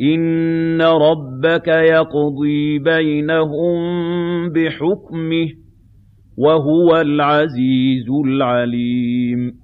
إِنَّ رَبَّكَ يَقْضِي بَيْنَهُم بِحُكْمِهِ ۚ وَهُوَ الْعَزِيزُ الْعَلِيمُ